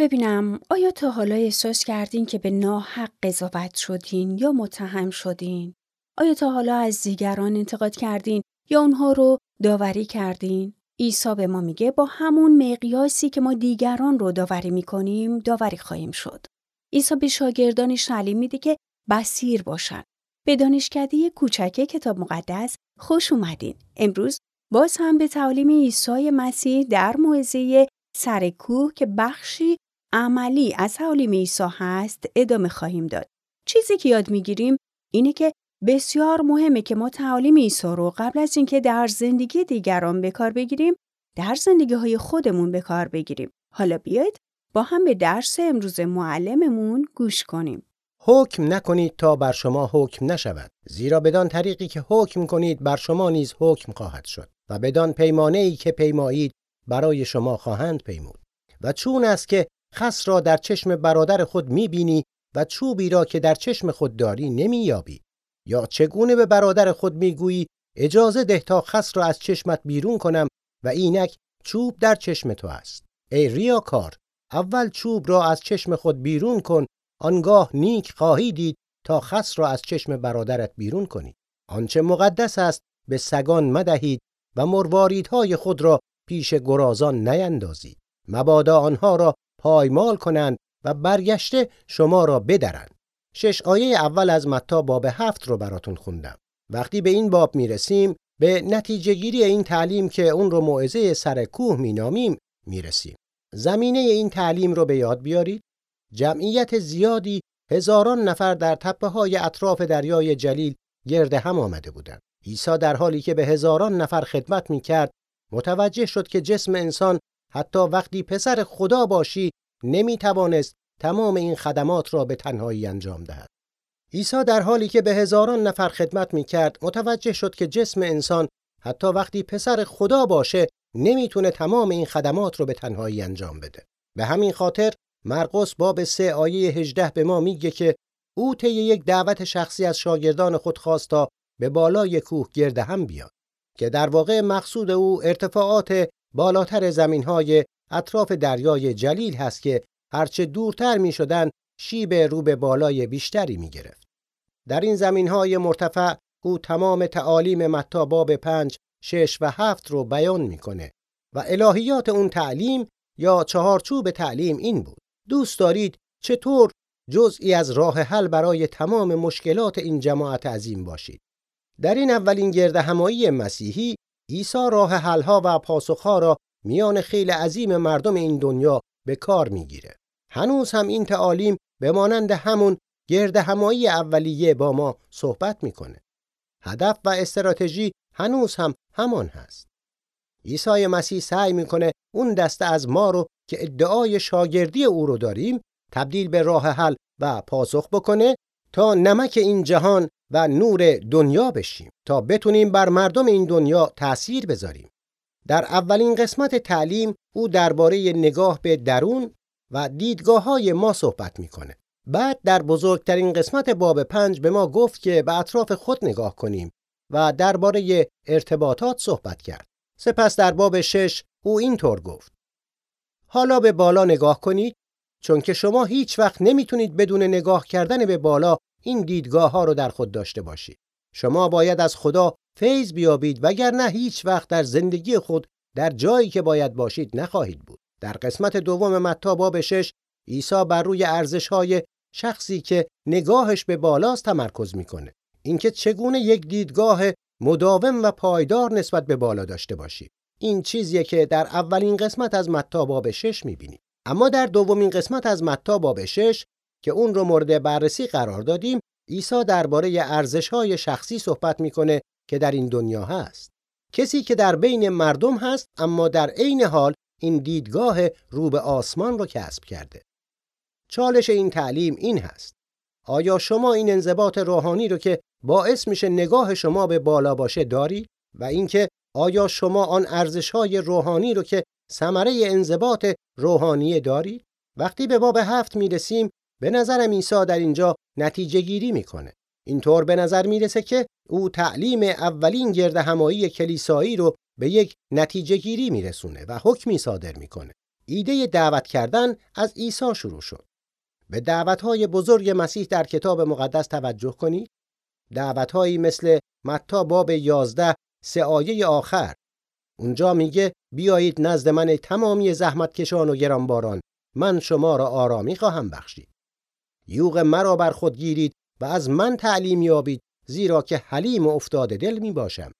ببینم آیا تا حالا احساس کردین که به ناحق قضاوت شدین یا متهم شدین؟ آیا تا حالا از دیگران انتقاد کردین یا اونها رو داوری کردین؟ عیسی به ما میگه با همون مقیاسی که ما دیگران رو داوری می‌کنیم داوری خواهیم شد. عیسی به شاگردانش تعلیم میده که بسیر باشن. به دانشکده کوچک کتاب مقدس خوش اومدین. امروز باز هم به تعالیم عیسی مسیح در موعظه سر کوه که بخشی عملی از تعالیم عیسی هست ادامه خواهیم داد. چیزی که یاد می‌گیریم اینه که بسیار مهمه که ما تعالیم عیسی رو قبل از اینکه در زندگی دیگران به کار بگیریم در زندگی های خودمون به کار بگیریم. حالا بیاید با هم به درس امروز معلممون گوش کنیم. حکم نکنید تا بر شما حکم نشود زیرا بدان طریقی که حکم کنید بر شما نیز حکم خواهد شد و بدان پیمانه ای که پیمایید برای شما خواهند پیمود و چون است که خس را در چشم برادر خود می‌بینی و چوبی را که در چشم خود داری نمییابی. یا چگونه به برادر خود می‌گویی اجازه ده تا خس را از چشمت بیرون کنم و اینک چوب در چشم تو است. ای ریاکار اول چوب را از چشم خود بیرون کن آنگاه نیک خواهی دید تا خس را از چشم برادرت بیرون کنی. آنچه مقدس است به سگان مدهید و مرواریدهای خود را پیش گرازان نیندازید مبادا آنها را پایمال کنند و برگشته شما را بدرند. شش آیه اول از متا باب هفت رو براتون خوندم. وقتی به این باب می‌رسیم به نتیجه گیری این تعلیم که اون رو موعظه سر کوه مینامیم می‌رسیم. زمینه این تعلیم رو به یاد بیارید. جمعیت زیادی هزاران نفر در تپه های اطراف دریای جلیل گرد هم آمده بودند. عیسی در حالی که به هزاران نفر خدمت می کرد متوجه شد که جسم انسان حتی وقتی پسر خدا باشی نمی توانست تمام این خدمات را به تنهایی انجام دهد. عیسی در حالی که به هزاران نفر خدمت می کرد متوجه شد که جسم انسان حتی وقتی پسر خدا باشه نمی‌تونه تمام این خدمات رو به تنهایی انجام بده. به همین خاطر مرقس باب سه آیه 18 به ما میگه که او طی یک دعوت شخصی از شاگردان خود خواست تا به بالای کوه گرد هم بیاد که در واقع مقصود او ارتفاعات بالاتر زمینهای اطراف دریای جلیل هست که هرچه دورتر می شدن شیب رو به بالای بیشتری می گرفت. در این زمینهای مرتفع او تمام تعالیم متا باب پنج، شش و هفت رو بیان می‌کنه و الهیات اون تعلیم یا چهارچوب تعلیم این بود. دوست دارید چطور جزئی از راه حل برای تمام مشکلات این جماعت عظیم باشید. در این اولین گرد همایی مسیحی عیسی راه حلها و پاسخها را میان خیلی عظیم مردم این دنیا به کار می‌گیره. هنوز هم این تعالیم به مانند همون گرد همایی اولیه با ما صحبت می‌کنه. هدف و استراتژی هنوز هم همان هست. عیسی مسیح سعی می‌کنه اون دسته از ما رو که ادعای شاگردی او رو داریم تبدیل به راه حل و پاسخ بکنه تا نمک این جهان و نور دنیا بشیم تا بتونیم بر مردم این دنیا تأثیر بذاریم. در اولین قسمت تعلیم او درباره نگاه به درون و دیدگاه های ما صحبت می‌کنه بعد در بزرگترین قسمت باب پنج به ما گفت که به اطراف خود نگاه کنیم و درباره ارتباطات صحبت کرد. سپس در باب شش او اینطور گفت. حالا به بالا نگاه کنید چون که شما هیچ وقت نمی‌تونید بدون نگاه کردن به بالا این دیدگاه ها رو در خود داشته باشید. شما باید از خدا فیض بیابید وگرنه هیچ وقت در زندگی خود در جایی که باید باشید نخواهید بود. در قسمت دوم متا باب شش عیسی بر روی ارزش های شخصی که نگاهش به بالاست تمرکز می‌کنه. اینکه چگونه یک دیدگاه مداوم و پایدار نسبت به بالا داشته باشید. این چیزیه که در اولین قسمت از متا باب 6 می‌بینیم. اما در دومین قسمت از متا باب 6 که اون رو مورد بررسی قرار دادیم، عیسی درباره ارزش‌های شخصی صحبت می‌کنه که در این دنیا هست. کسی که در بین مردم هست اما در عین حال این دیدگاه رو به آسمان رو کسب کرده. چالش این تعلیم این هست. آیا شما این انضباط روحانی رو که باعث میشه نگاه شما به بالا باشه دارید و اینکه آیا شما آن ارزش‌های روحانی رو که ثمره انضباط روحانی دارید؟ وقتی به باب هفت می‌رسیم به نظرم عیسی در اینجا نتیجه گیری می‌کنه. اینطور به نظر می‌رسه که او تعلیم اولین گرد همایی کلیسایی رو به یک نتیجه گیری میرسونه و حکمی صادر می‌کنه. ایده دعوت کردن از عیسی شروع شد. به دعوتهای بزرگ مسیح در کتاب مقدس توجه کنید. دعوتهایی مثل متا باب 11 سه آیه آخر اونجا میگه بیایید نزد من تمامی زحمت کشان و گرانباران من شما را آرامی خواهم بخشید یوغ مرا بر خود گیرید و از من تعلیم یابید زیرا که حلیم و افتاده دل می باشم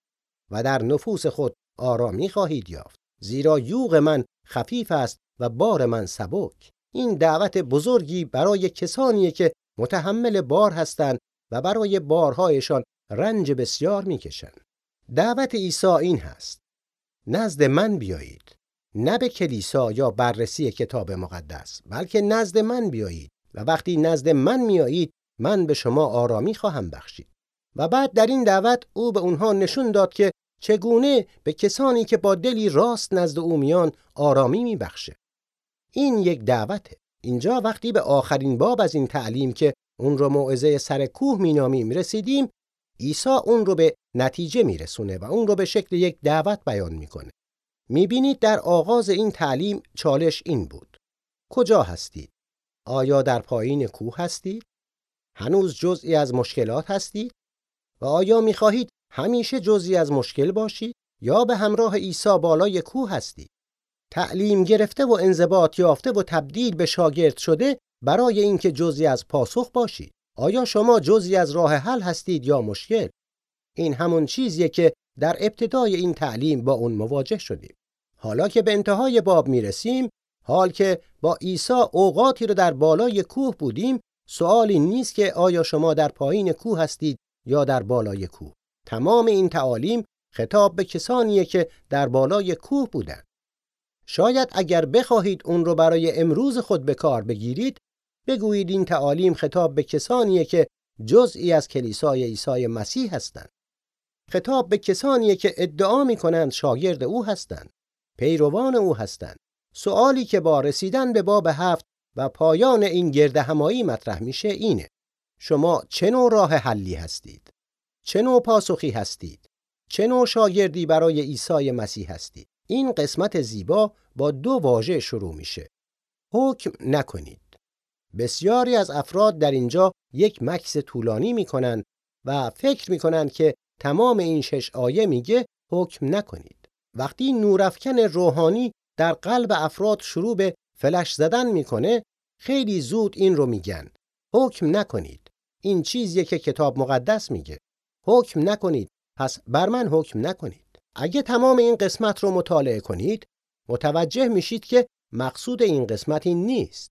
و در نفوس خود آرامی خواهید یافت. زیرا یوغ من خفیف است و بار من سبک. این دعوت بزرگی برای کسانی که متحمل بار هستند و برای بارهایشان رنج بسیار می‌کشند دعوت عیسی این هست نزد من بیایید. نه به کلیسا یا بررسی کتاب مقدس بلکه نزد من بیایید. و وقتی نزد من میایید من به شما آرامی خواهم بخشید. و بعد در این دعوت او به اونها نشون داد که چگونه به کسانی که با دلی راست نزد او میان آرامی میبخشه. این یک دعوته. اینجا وقتی به آخرین باب از این تعلیم که اون رو موعظه سر کوه مینامیم رسیدیم عیسی اون رو به نتیجه میرسونه و اون رو به شکل یک دعوت بیان می‌کنه. می‌بینید در آغاز این تعلیم چالش این بود. کجا هستید؟ آیا در پایین کوه هستید هنوز جزئی از مشکلات هستید و آیا می‌خواهید همیشه جزئی از مشکل باشید یا به همراه عیسی بالای کوه هستید تعلیم گرفته و انضباط یافته و تبدیل به شاگرد شده برای اینکه جزئی از پاسخ باشید آیا شما جزئی از راه حل هستید یا مشکل؟ این همون چیزیه که در ابتدای این تعلیم با اون مواجه شدیم. حالا که به انتهای باب می‌رسیم حال که با عیسی اوقاتی رو در بالای کوه بودیم سوالی نیست که آیا شما در پایین کوه هستید یا در بالای کوه. تمام این تعالیم خطاب به کسانیه که در بالای کوه بودند. شاید اگر بخواهید اون رو برای امروز خود به کار بگیرید بگویید این تعالیم خطاب به کسانیه که جزئی از کلیسای عیسی مسیح هستند. خطاب به کسانیه که ادعا می کنند شاگرد او هستند پیروان او هستند. سوالی که با رسیدن به باب هفت و پایان این گرد همایی مطرح میشه اینه. شما چه نوع راه حلی هستید؟ چه نوع پاسخی هستید؟ چه نوع شاگردی برای عیسی مسیح هستید؟ این قسمت زیبا با دو واژه شروع میشه. حکم نکنید. بسیاری از افراد در اینجا یک مکس طولانی می‌کنن و فکر می‌کنن که تمام این شش آیه میگه حکم نکنید. وقتی نورافکن روحانی در قلب افراد شروع به فلش زدن می‌کنه خیلی زود این رو میگن. حکم نکنید. این چیزیه که کتاب مقدس میگه. حکم نکنید. پس بر من حکم نکنید. اگه تمام این قسمت رو مطالعه کنید متوجه میشید که مقصود این قسمت این نیست.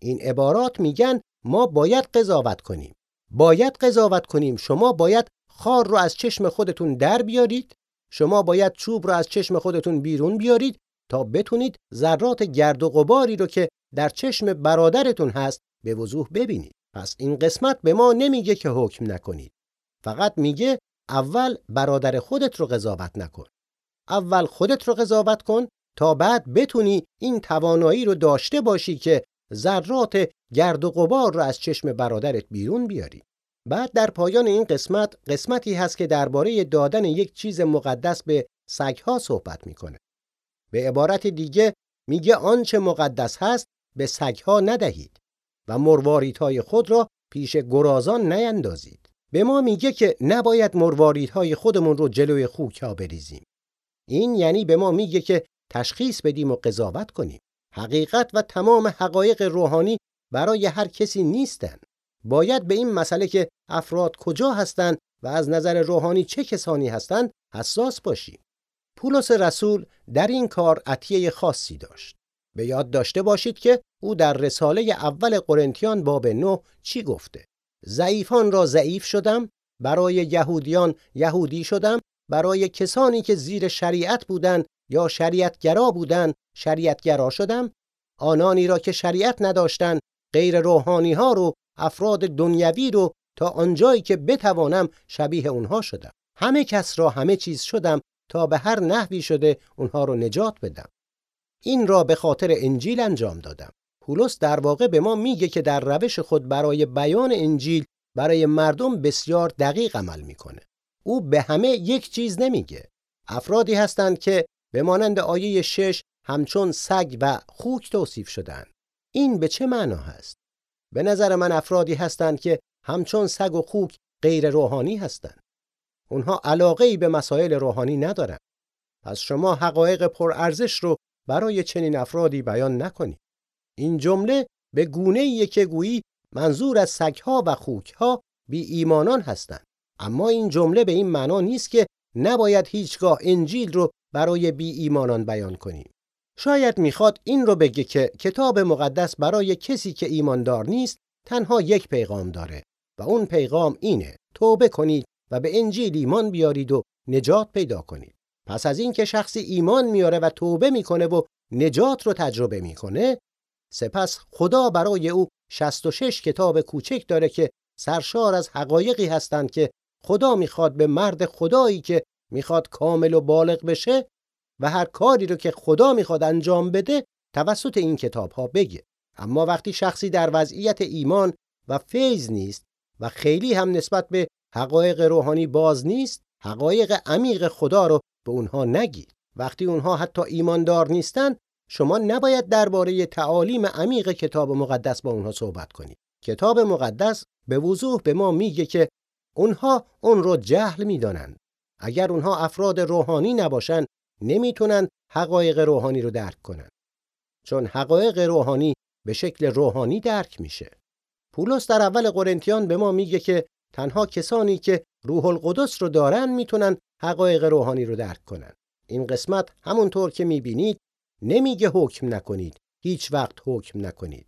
این عبارات میگن ما باید قضاوت کنیم. باید قضاوت کنیم. شما باید خار رو از چشم خودتون در بیارید. شما باید چوب رو از چشم خودتون بیرون بیارید. تا بتونید ذرات گرد و غباری رو که در چشم برادرتون هست به وضوح ببینید. پس این قسمت به ما نمیگه که حکم نکنید. فقط میگه اول برادر خودت رو قضاوت نکن. اول خودت رو قضاوت کن تا بعد بتونی این توانایی رو داشته باشی که ذرات گرد و غبار رو از چشم برادرت بیرون بیاری. بعد در پایان این قسمت قسمتی هست که درباره دادن یک چیز مقدس به سگها صحبت می‌کنه. به عبارت دیگه میگه آنچه مقدس هست به سگها ندهید و مرواریدهای خود را پیش گرازان نیندازید. به ما میگه که نباید مرواریدهای خودمون رو جلوی خوک بریزیم. این یعنی به ما میگه که تشخیص بدیم و قضاوت کنیم. حقیقت و تمام حقایق روحانی برای هر کسی نیستند باید به این مسئله که افراد کجا هستند و از نظر روحانی چه کسانی هستند حساس باشیم. پولس رسول در این کار عطیه خاصی داشت. به یاد داشته باشید که او در رساله اول قرنتیان باب 9 چی گفته؟ ضعیفان را ضعیف شدم برای یهودیان یهودی شدم برای کسانی که زیر شریعت بودند یا شریعتگرا بودند شریعتگرا شدم. آنانی را که شریعت نداشتند غیر روحانی ها رو افراد دنیوی رو تا آنجایی که بتوانم شبیه اونها شدم. همه کس را همه چیز شدم تا به هر نحوی شده اونها رو نجات بدم. این را به خاطر انجیل انجام دادم. پولس در واقع به ما میگه که در روش خود برای بیان انجیل برای مردم بسیار دقیق عمل می‌کنه. او به همه یک چیز نمیگه. افرادی هستند که به مانند آیه 6 همچون سگ و خوک توصیف شدن این به چه معنا هست؟ به نظر من افرادی هستند که همچون سگ و خوک غیر روحانی هستند. اونها علاقه ای به مسائل روحانی ندارند پس شما حقایق پرارزش رو برای چنین افرادی بیان نکنید. این جمله به گونه که گویی منظور از سگها و خوکها بی ایمانان هستند. اما این جمله به این معنا نیست که نباید هیچگاه انجیل رو برای بی ایمانان بیان کنیم. شاید می‌خواد این رو بگه که کتاب مقدس برای کسی که ایماندار نیست تنها یک پیغام داره و اون پیغام اینه توبه کنید و به انجیل ایمان بیارید و نجات پیدا کنید. پس از اینکه شخصی ایمان میاره و توبه می‌کنه و نجات رو تجربه می‌کنه سپس خدا برای او 66 کتاب کوچک داره که سرشار از حقایقی هستند که خدا می‌خواد به مرد خدایی که می‌خواد کامل و بالغ بشه و هر کاری رو که خدا می‌خواد انجام بده توسط این کتاب ها بگه. اما وقتی شخصی در وضعیت ایمان و فیض نیست و خیلی هم نسبت به حقایق روحانی باز نیست حقایق عمیق خدا رو به اونها نگید وقتی اونها حتی ایماندار نیستن شما نباید درباره تعالیم عمیق کتاب مقدس با اونها صحبت کنید کتاب مقدس به وضوح به ما میگه که اونها اون رو جهل می‌دانند. اگر اونها افراد روحانی نباشن نمی‌تونن حقایق روحانی رو درک کنن. چون حقایق روحانی به شکل روحانی درک میشه. پولس در اول قرنتیان به ما میگه که تنها کسانی که روح القدس رو دارن می‌تونن حقایق روحانی رو درک کنن. این قسمت همونطور که می‌بینید نمیگه حکم نکنید هیچ وقت حکم نکنید.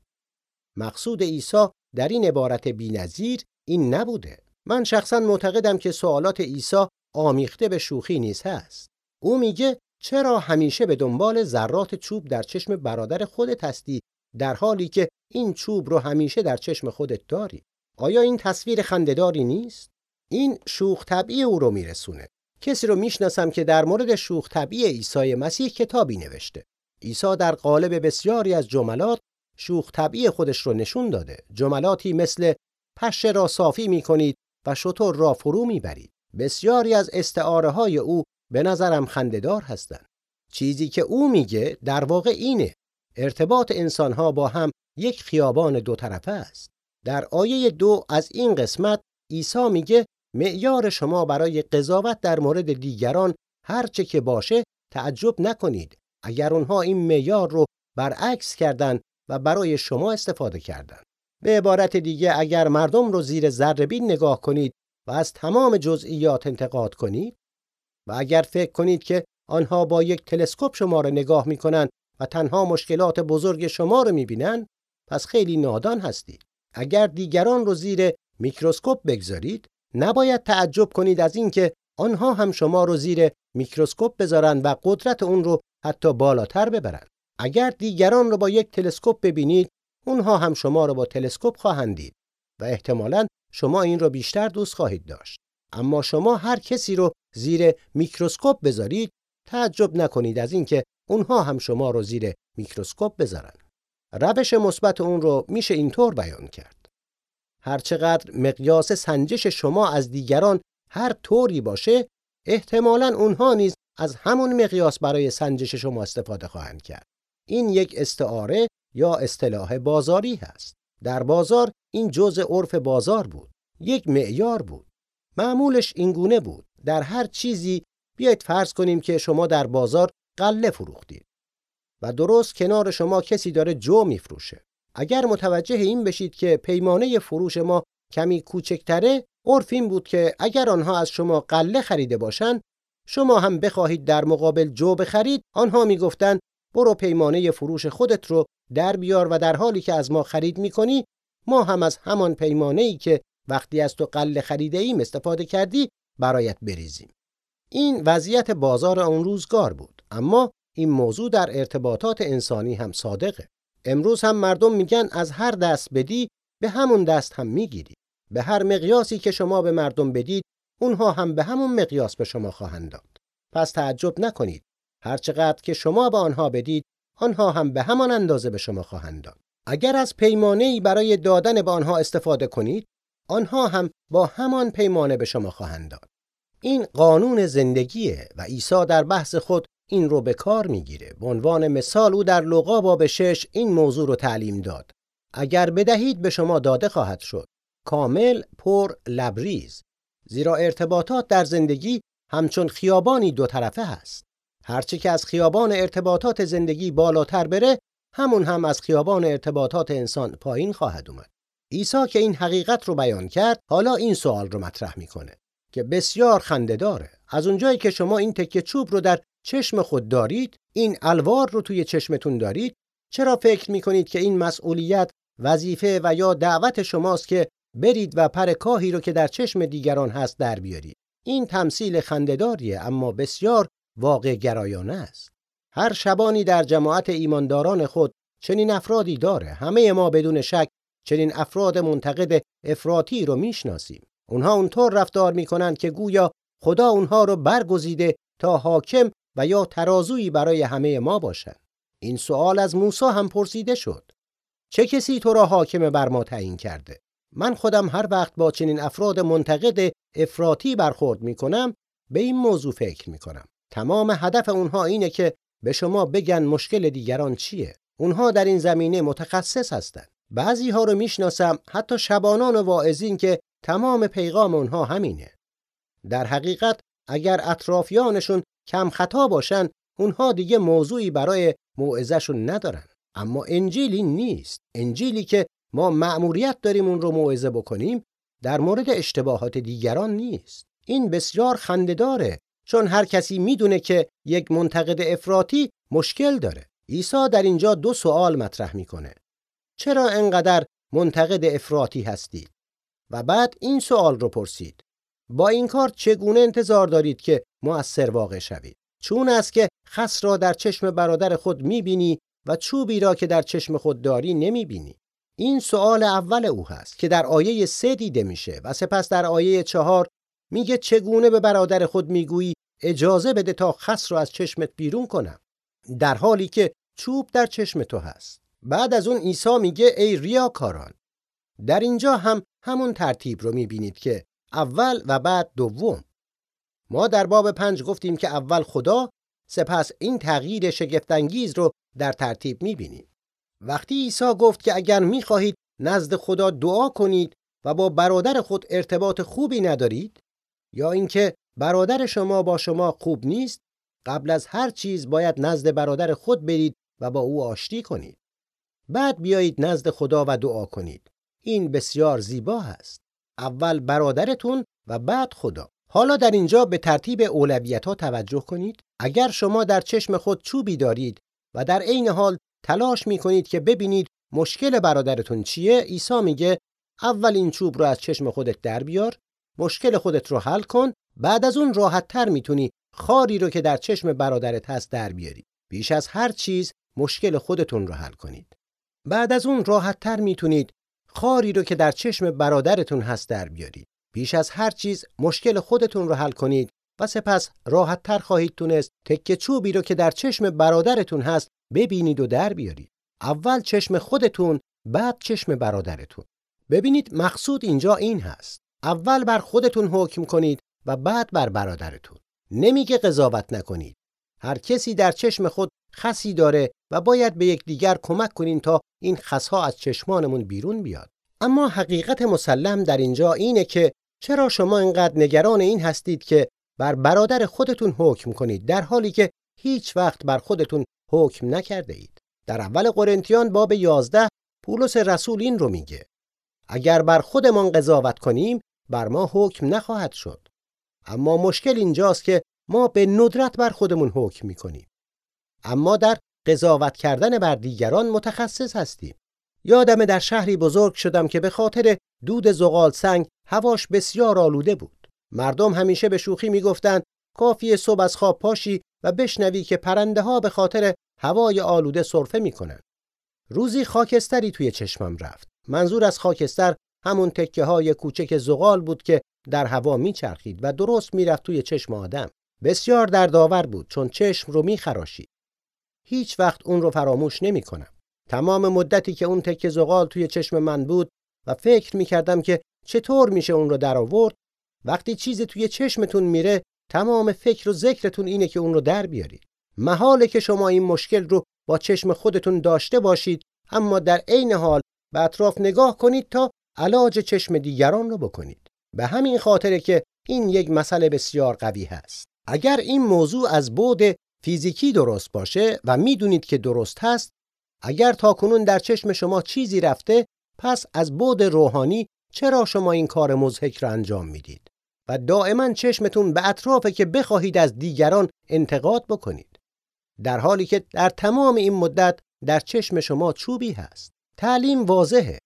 مقصود عیسی در این عبارت بی‌نظیر این نبوده. من شخصا معتقدم که سوالات عیسی آمیخته به شوخی نیست هست. او میگه چرا همیشه به دنبال ذرات چوب در چشم برادر خودت هستی در حالی که این چوب رو همیشه در چشم خودت داری؟ آیا این تصویر خندهداری نیست؟ این شوخ طبعی او رو میرسونه. کسی رو می‌شناسم که در مورد شوخ طبعی عیسی مسیح کتابی نوشته. عیسی در قالب بسیاری از جملات شوخ طبعی خودش رو نشون داده. جملاتی مثل پشه را صافی می‌کنید و شطور را فرو می‌برید. بسیاری از استعاره های او به نظرم خندهدار هستند. چیزی که او میگه در واقع اینه. ارتباط انسانها با هم یک خیابان دو طرفه است. در آیه دو از این قسمت عیسی میگه معیار شما برای قضاوت در مورد دیگران هر چه که باشه تعجب نکنید. اگر اونها این معیار رو برعکس کردند و برای شما استفاده کردند به عبارت دیگه اگر مردم رو زیر ذره‌بین نگاه کنید و از تمام جزئیات انتقاد کنید و اگر فکر کنید که آنها با یک تلسکوپ شما را نگاه می‌کنند و تنها مشکلات بزرگ شما را می‌بینند پس خیلی نادان هستید. اگر دیگران رو زیر میکروسکوپ بگذارید نباید تعجب کنید از اینکه آنها هم شما رو زیر میکروسکوپ بذارند و قدرت اون رو حتی بالاتر ببرند اگر دیگران رو با یک تلسکوپ ببینید اونها هم شما رو با تلسکوپ خواهند دید و احتمالاً شما این رو بیشتر دوست خواهید داشت. اما شما هر کسی رو زیر میکروسکوپ بذارید تعجب نکنید از اینکه اونها هم شما رو زیر میکروسکوپ بذارن. روش مثبت اون رو میشه اینطور بیان کرد. هرچقدر مقیاس سنجش شما از دیگران هر طوری باشه احتمالاً اونها نیز از همون مقیاس برای سنجش شما استفاده خواهند کرد. این یک استعاره یا اصطلاح بازاری هست. در بازار این جزء عرف بازار بود. یک معیار بود. معمولش اینگونه بود. در هر چیزی بیایید فرض کنیم که شما در بازار قله فروختید. و درست کنار شما کسی داره جو میفروشه. اگر متوجه این بشید که پیمانه فروش ما کمی کوچکتره عرف این بود که اگر آنها از شما قله خریده باشند شما هم بخواهید در مقابل جو بخرید آنها می‌گفتند برو پیمانه فروش خودت رو در بیار و در حالی که از ما خرید می‌کنی ما هم از همان پیمانه ای که وقتی از تو قله خریده ایم استفاده کردی برایت بریزیم. این وضعیت بازار اون روزگار بود. اما این موضوع در ارتباطات انسانی هم صادقه. امروز هم مردم میگن از هر دست بدی به همون دست هم می‌گیری. به هر مقیاسی که شما به مردم بدید اونها هم به همون مقیاس به شما خواهند داد. پس تعجب نکنید. هرچقدر که شما به آنها بدید آنها هم به همان اندازه به شما خواهند داد. اگر از پیمانه برای دادن به آنها استفاده کنید آنها هم با همان پیمانه به شما خواهند داد. این قانون زندگیه و عیسی در بحث خود این رو به کار می‌گیره. به عنوان مثال او در لوقا باب شش این موضوع رو تعلیم داد. اگر بدهید به شما داده خواهد شد. کامل پر لبریز. زیرا ارتباطات در زندگی همچون خیابانی دو طرفه هست. هرچی که از خیابان ارتباطات زندگی بالاتر بره همون هم از خیابان ارتباطات انسان پایین خواهد اومد. عیسی که این حقیقت رو بیان کرد حالا این سوال رو مطرح می‌کنه که بسیار خنده داره. از اونجایی که شما این تکه چوب رو در چشم خود دارید این الوار رو توی چشمتون دارید. چرا فکر می‌کنید که این مسئولیت وظیفه و یا دعوت شماست که برید و پر کاهی رو که در چشم دیگران هست در بیارید؟ این تمثیل خندهداریه اما بسیار واقع گرایانه است. هر شبانی در جماعت ایمانداران خود چنین افرادی داره. همه ما بدون شک چنین افراد منتقد افراطی رو می‌شناسیم. اونها اونطور رفتار می‌کنند که گویا خدا اونها رو برگزیده تا حاکم و یا ترازویی برای همه ما باشد. این سوال از موسی هم پرسیده شد. چه کسی تو را حاکم بر ما تعیین کرده؟ من خودم هر وقت با چنین افراد منتقد افراطی برخورد می‌کنم به این موضوع فکر می‌کنم. تمام هدف اونها اینه که به شما بگن مشکل دیگران چیه. اونها در این زمینه متخصص هستند. بعضی ها رو می‌شناسم حتی شبانان و واعظین که تمام پیغام اونها همینه. در حقیقت اگر اطرافیانشون کم خطا باشن اونها دیگه موضوعی برای موعظهشون ندارن. اما انجیلی نیست. انجیلی که ما مأموریت داریم اون رو موعظه بکنیم در مورد اشتباهات دیگران نیست. این بسیار خندهداره چون هر کسی می‌دونه که یک منتقد افراطی مشکل داره. عیسی در اینجا دو سوال مطرح می‌کنه. چرا انقدر منتقد افراطی هستید؟ و بعد این سوال رو پرسید. با این کار چگونه انتظار دارید که مؤثر واقع شوید چون است که خس را در چشم برادر خود می‌بینی و چوبی را که در چشم خود داری نمی‌بینی. این سوال اول او هست که در آیه سه دیده میشه و سپس در آیه چهار میگه چگونه به برادر خود می‌گویی اجازه بده تا خس را از چشمت بیرون کنم. در حالی که چوب در چشم تو هست. بعد از اون عیسی میگه ای ریاکاران در اینجا هم همون ترتیب رو می‌بینید که اول و بعد دوم. ما در باب پنج گفتیم که اول خدا سپس این تغییر شگفتانگیز رو در ترتیب می‌بینیم. وقتی عیسی گفت که اگر می‌خواهید نزد خدا دعا کنید و با برادر خود ارتباط خوبی ندارید یا اینکه برادر شما با شما خوب نیست قبل از هر چیز باید نزد برادر خود برید و با او آشتی کنید. بعد بیایید نزد خدا و دعا کنید. این بسیار زیبا است. اول برادرتون و بعد خدا. حالا در اینجا به ترتیب اولویت ها توجه کنید. اگر شما در چشم خود چوبی دارید و در عین حال تلاش می کنید که ببینید مشکل برادرتون چیه عیسی میگه اول این چوب رو از چشم خودت در بیار مشکل خودت رو حل کن بعد از اون راحت تر می‌تونی خاری رو که در چشم برادرت هست در بیاری. بیش از هر چیز مشکل خودتون رو حل کنید. بعد از اون راحت تر می‌تونید خاری رو که در چشم برادرتون هست در بیارید بیش از هر چیز مشکل خودتون رو حل کنید و سپس راحت تر خواهید تونست تکه چوبی رو که در چشم برادرتون هست ببینید و در بیارید. اول چشم خودتون بعد چشم برادرتون. ببینید مقصود اینجا این هست. اول بر خودتون حکم کنید و بعد بر برادرتون. نمیگه قضاوت نکنید. هر کسی در چشم خود خسی داره و باید به یکدیگر کمک کنین تا این خسها از چشمانمون بیرون بیاد. اما حقیقت مسلم در اینجا اینه که چرا شما اینقدر نگران این هستید که بر برادر خودتون حکم کنید در حالی که هیچ وقت بر خودتون حکم نکرده اید؟ در اول قرنتیان باب 11 پولس رسول این رو میگه اگر بر خودمان قضاوت کنیم بر ما حکم نخواهد شد. اما مشکل اینجاست که ما به ندرت بر خودمون حکم می‌کنیم. اما در قضاوت کردن بر دیگران متخصص هستیم. یادم در شهری بزرگ شدم که به خاطر دود زغال سنگ هواش بسیار آلوده بود. مردم همیشه به شوخی می‌گفتند کافی صبح از خواب پاشی و بشنوی که پرنده ها به خاطر هوای آلوده سرفه می‌کنن روزی خاکستری توی چشمم رفت. منظور از خاکستر همون تکه های کوچک زغال بود که در هوا میچرخید و درست می‌رفت توی چشم آدم. بسیار دردآور بود چون چشم رو میخراشید. هیچ وقت اون رو فراموش نمی کنم. تمام مدتی که اون تکه زغال توی چشم من بود و فکر می کردم که چطور میشه اون رو در آورد؟ وقتی چیزی توی چشمتون میره تمام فکر و ذکرتون اینه که اون رو در بیارید. محاله که شما این مشکل رو با چشم خودتون داشته باشید اما در عین حال به اطراف نگاه کنید تا علاج چشم دیگران رو بکنید. به همین خاطره که این یک مسئله بسیار قوی هست. اگر این موضوع از بود فیزیکی درست باشه و می‌دونید که درست هست اگر تا کنون در چشم شما چیزی رفته پس از بود روحانی چرا شما این کار مزهک را انجام می‌دید؟ و دائما چشمتون به اطرافه که بخواهید از دیگران انتقاد بکنید. در حالی که در تمام این مدت در چشم شما چوبی هست. تعلیم واضحه.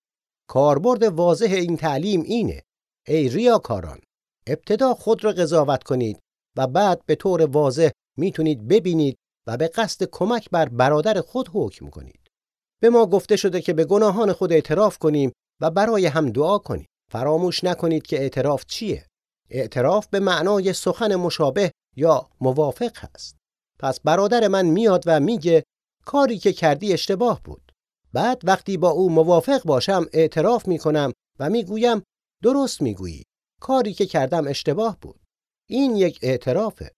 کاربرد واضح این تعلیم اینه. ای ریاکاران ابتدا خود را قضاوت کنید و بعد به طور واضح می‌تونید ببینید و به قصد کمک بر برادر خود حکم کنید. به ما گفته شده که به گناهان خود اعتراف کنیم و برای هم دعا کنیم فراموش نکنید که اعتراف چیه؟ اعتراف به معنای سخن مشابه یا موافق هست. پس برادر من میاد و میگه کاری که کردی اشتباه بود. بعد وقتی با او موافق باشم اعتراف می‌کنم و می‌گویم درست می‌گویی کاری که کردم اشتباه بود. این یک اعترافه.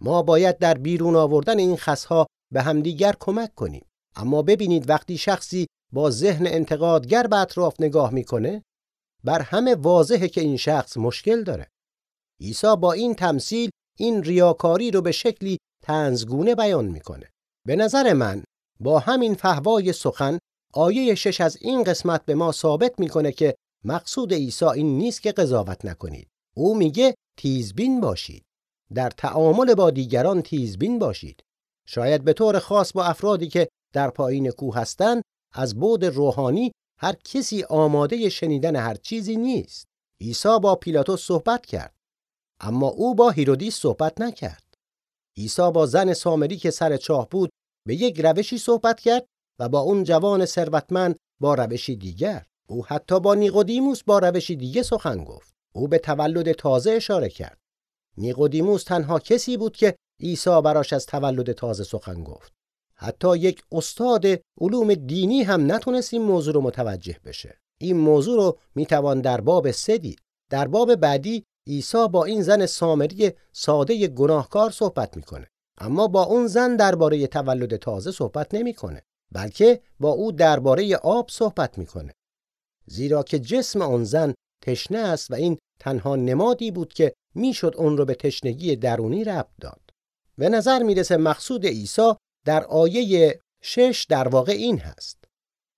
ما باید در بیرون آوردن این خصها به همدیگر کمک کنیم. اما ببینید وقتی شخصی با ذهن انتقادگر به اطراف نگاه می‌کنه بر همه واضحه که این شخص مشکل داره. عیسی با این تمثیل این ریاکاری رو به شکلی تنزگونه بیان می‌کنه. به نظر من با همین فهوای سخن آیه شش از این قسمت به ما ثابت می‌کنه که مقصود عیسی این نیست که قضاوت نکنید. او میگه تیزبین باشید. در تعامل با دیگران تیزبین باشید. شاید به طور خاص با افرادی که در پایین کوه هستند از بعد روحانی هر کسی آماده شنیدن هر چیزی نیست. عیسی با پیلاتوس صحبت کرد اما او با هیرودیس صحبت نکرد. عیسی با زن سامری که سر چاه بود به یک روشی صحبت کرد و با اون جوان ثروتمند با روشی دیگر. او حتی با نیقودیموس با روشی دیگه سخن گفت. او به تولد تازه اشاره کرد. نیقودیموس تنها کسی بود که عیسی براش از تولد تازه سخن گفت. حتی یک استاد علوم دینی هم نتونست این موضوع رو متوجه بشه. این موضوع رو می‌توان در باب سه دید. در باب بعدی عیسی با این زن سامری ساده گناهکار صحبت می‌کنه. اما با اون زن درباره تولد تازه صحبت نمی‌کنه بلکه با او درباره آب صحبت می‌کنه. زیرا که جسم آن زن تشنه است و این تنها نمادی بود که می‌شد اون رو به تشنگی درونی ربط داد. به نظر می‌رسه مقصود عیسی در آیه شش در واقع این هست.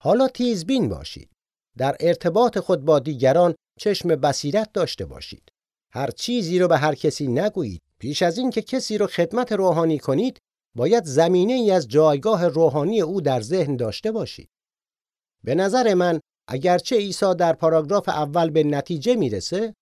حالا تیزبین باشید. در ارتباط خود با دیگران چشم بصیرت داشته باشید. هر چیزی رو به هر کسی نگویید. پیش از این که کسی رو خدمت روحانی کنید باید زمینه ای از جایگاه روحانی او در ذهن داشته باشید. به نظر من اگرچه عیسی در پاراگراف اول به نتیجه می‌رسه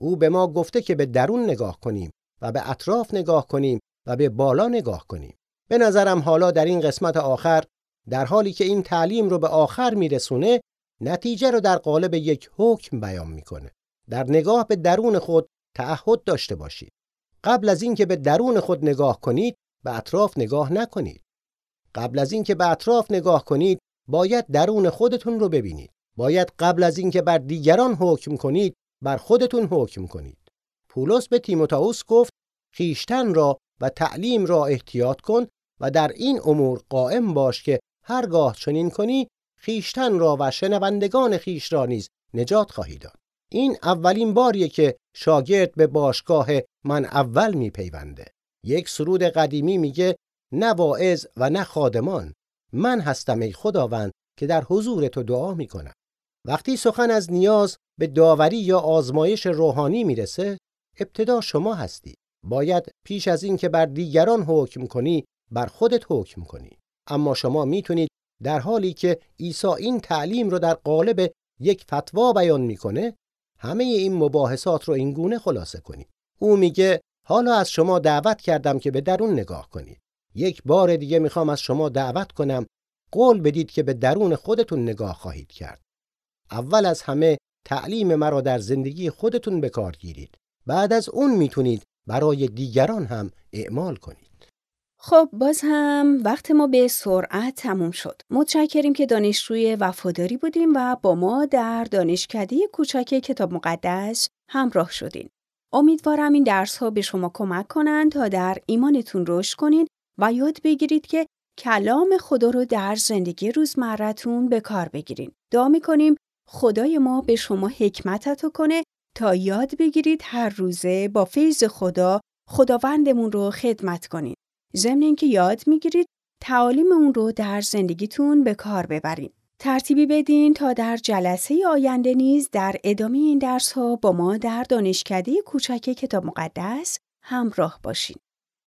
او به ما گفته که به درون نگاه کنیم و به اطراف نگاه کنیم و به بالا نگاه کنیم. به نظرم حالا در این قسمت آخر در حالی که این تعلیم رو به آخر میرسونه نتیجه رو در قالب یک حکم بیان می‌کنه. در نگاه به درون خود تعهد داشته باشید. قبل از اینکه به درون خود نگاه کنید به اطراف نگاه نکنید. قبل از اینکه به اطراف نگاه کنید باید درون خودتون رو ببینید. باید قبل از اینکه بر دیگران حکم کنید بر خودتون حکم کنید. پولس به تیموتائوس گفت خیشتن را و تعلیم را احتیاط کن و در این امور قائم باش که هرگاه چنین کنی خیشتن را و شنوندگان خیش را نیز نجات خواهی داد. این اولین باریه که شاگرد به باشگاه من اول میپیونده. یک سرود قدیمی میگه نه واعظ و نه خادمان من هستم ای خداوند که در حضور تو دعا می‌کنم. وقتی سخن از نیاز به داوری یا آزمایش روحانی می‌رسه ابتدا شما هستی. باید پیش از این که بر دیگران حکم کنی بر خودت حکم کنی. اما شما می‌تونید در حالی که عیسی این تعلیم رو در قالب یک فتوا بیان می‌کنه همه این مباحثات رو اینگونه خلاصه کنید او میگه حالا از شما دعوت کردم که به درون نگاه کنید یک بار دیگه می‌خوام از شما دعوت کنم. قول بدید که به درون خودتون نگاه خواهید کرد. اول از همه تعلیم مرا در زندگی خودتون به کار گیرید. بعد از اون می‌تونید برای دیگران هم اعمال کنید. خب باز هم وقت ما به سرعت تموم شد. متشکریم که دانشجوی وفاداری بودیم و با ما در دانشکده کوچک کتاب مقدس همراه شدین. امیدوارم این درس ها به شما کمک کنند تا در ایمانتون رشد کنید و یاد بگیرید که کلام خدا رو در زندگی روزمرتون به کار بگیرین. دعا می‌کنیم خدای ما به شما حکمتتو کنه تا یاد بگیرید هر روزه با فیض خدا خداوندمون رو خدمت کنید. ضمن اینکه یاد می‌گیرید تعالیم اون رو در زندگیتون به کار ببرید. ترتیبی بدین تا در جلسه آینده نیز در ادامه این درس ها با ما در دانشکده کوچک کتاب مقدس همراه باشین.